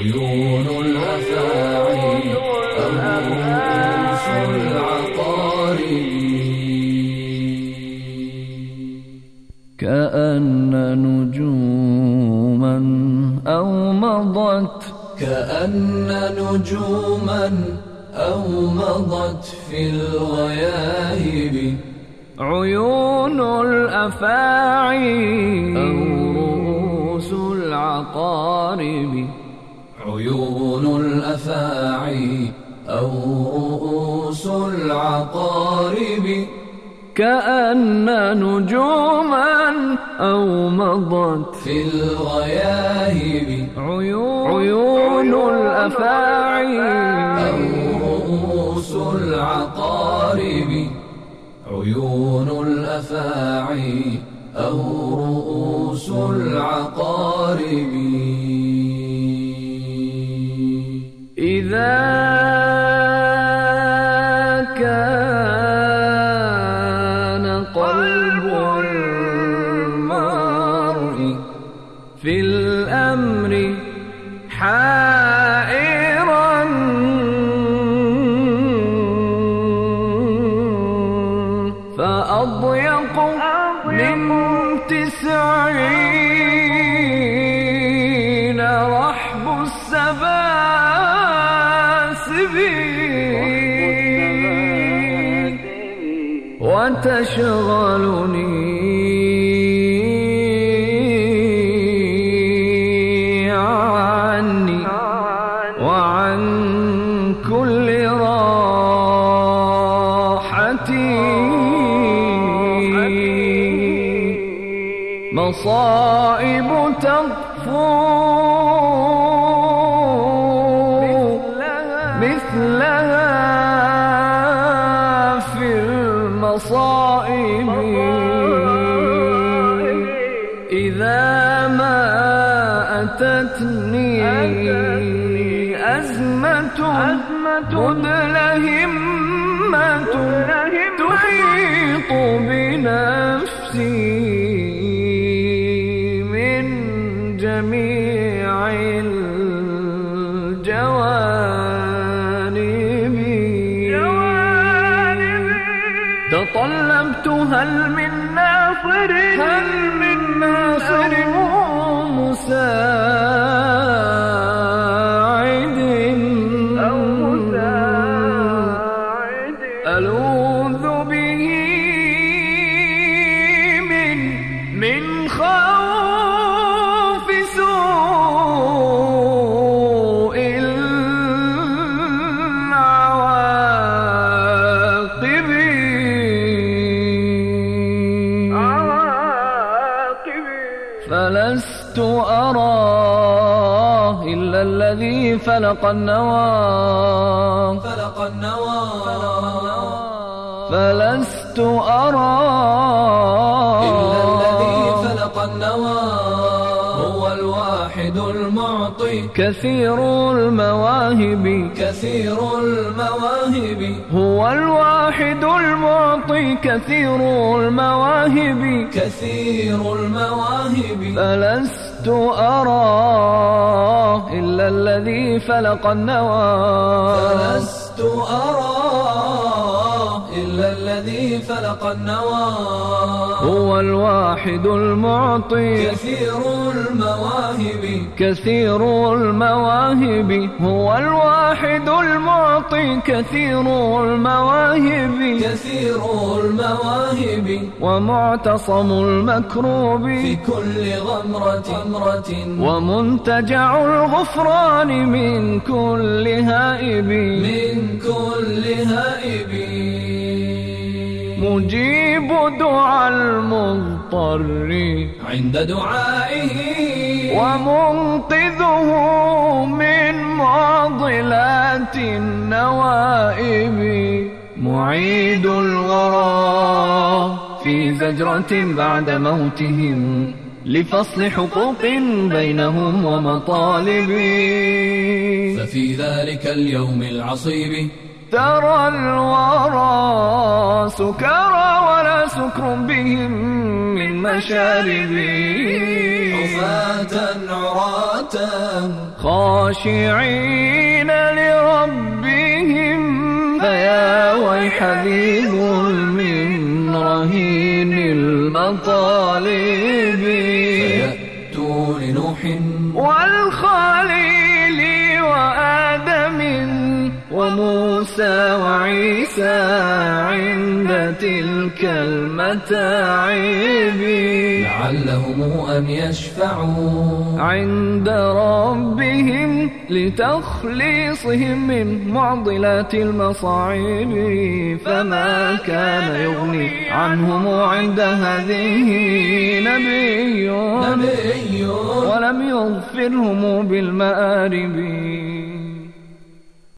عيون الأفاعي أرؤوس العقارب. كأن نجوما أو مضت كأن نجوما أو مضت في الغياهب. عيون الأفاعي أو رؤوس العقارب. عيون الأفاعي أو رؤوس العقارب كأن نجوما أو مضت في الغياهب عيون الأفاعي أو رؤوس العقارب عيون الأفاعي أو رؤوس العقارب قلب المرء في الأمر حائرا. فأضيق من تسعين رحب السباسب وتشغلني عني وعن كل راحتي. مصائب تطفو. أتتني أزمة مدلهمة تحيط بنفسي من جميع الجوانب تطلبت هل من ناصر هل من ناصر مساعد؟ أو مساعد؟ ألوذ فلست أرى إلا الذي فلق النوى. فلق النوى. فلست أرى كثير المواهب. كثير المواهب. هو الواحد المعطي. كثير المواهب. كثير المواهب. فلست أرى إلا الذي فلق النوى. فلست أرى إلا الذي فلق النوى. هو الواحد المعطي. كثير المواهب. كثير المواهب. هو الواحد المعطي. كثير المواهب. كثير المواهب. ومعتصم المكروب. في كل غمرة غمرة. ومنتجع الغفران من كل هائب. من كل مجيب دعاء المضطر. عند دعائه. ومنقذه من معضلات النوائب. معيد الورى في زجرة بعد موتهم. لفصل حقوق بينهم ومطالب. ففي ذلك اليوم العصيب ترى الورى سكرى ولا سكر بهم من مشارب حفاة عراة. خاشعين لربهم. فيا ويح ذي ظلم رهين المطالب. فيأتوا لنوح. والخليل وعيسى عند تلك المتاعب. لعلهم أن يشفعوا. عند ربهم لتخليصهم من معضلات المصاعب. فما كان يغني عنهم عند هذه نبي. ولم يظفرهم بالمآرب.